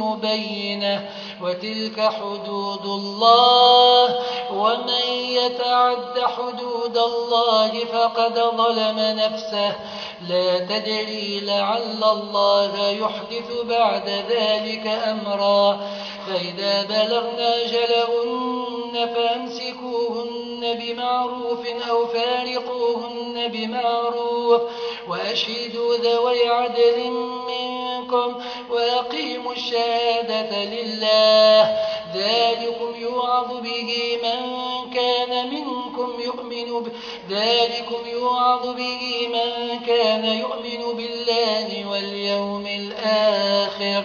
مبينة. وتلك حدود الله ومن يتعد حدود الله فقد ظلم نفسه. لا تدري لعل الله يحدث بعد ذلك أمرا. فإذا بلغنا جلهن فأمسكوهن بمعروف أو فارقوهن بمعروف. وأشهدوا ذوي عدل منكم وأقيموا الشهادة لله ذلكم يوعظ به من كان منكم يؤمن. ذلكم يوعظ به من كان يؤمن بالله واليوم الآخر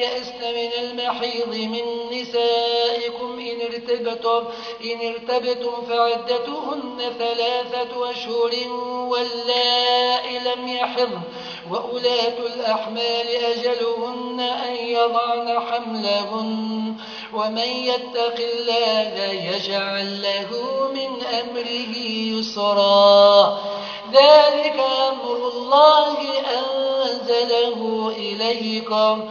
يئسن من المحيض من نسائكم إن ارتبتم, إن ارتبتم فعدتهن ثلاثة أشهر واللائي لم يحضن وأولاة الأحمال أجلهن أن يضعن حملهن ومن يتق الله يجعل له من أمره يسرا. ذلك أمر الله أنزله إليكم.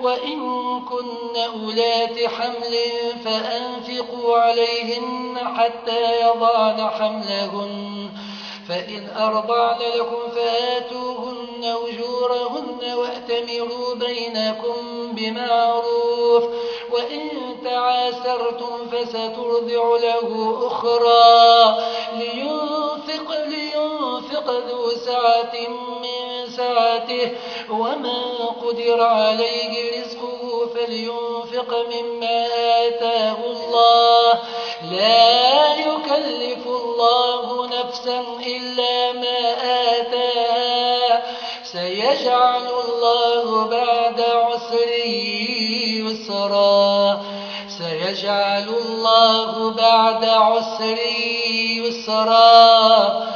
وإن كن أولات حمل فأنفقوا عليهن حتى يضعن حملهن فإن أرضعن لكم فآتوهن أجورهن وأتمروا بينكم بمعروف وإن تعاسرتم فسترضع له أخرى. لينفق, لينفق ذو سعة من سعته ومن قدر عليه رزقه فلينفق مما آتاه الله. لا يكلف الله نفسا إلا ما آتاها. سيجعل الله بعد عسر يسرا. سيجعل الله بعد عسر يسرا.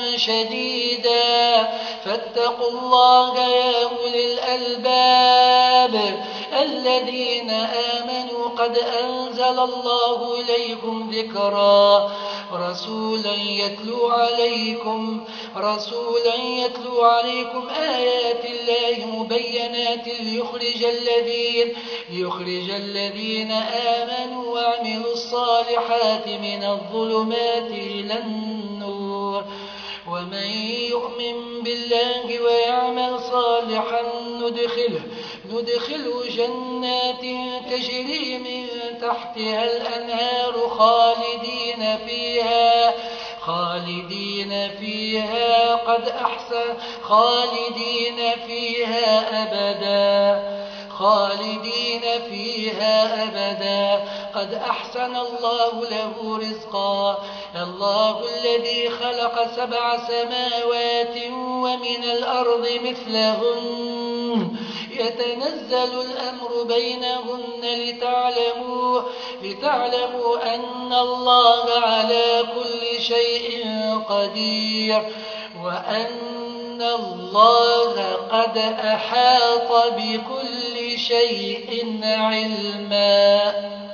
شديدا. فاتقوا الله يا أولي الألباب. الذين آمنوا قد أنزل الله إليكم ذكرا. رسولا يتلو عليكم رسولا يتلو عليكم آيات الله مبينات ليخرج الذين ليخرج الذين آمنوا وعملوا الصالحات من الظلمات إلى النور. ومن يؤمن بالله ويعمل صالحا ندخله ندخله جنات تجري من تحتها الأنهار خالدين فيها خالدين فيها قد أحسن خالدين فيها أبدا. خالدين فيها أبدا. قد أحسن الله له رزقا. الله الذي خلق سبع سماوات ومن الأرض مثلهن. يتنزل الأمر بينهن لتعلموا, لتعلموا أن الله على كل شيء قدير. وأن الله قد أحاط بكل شيء علما.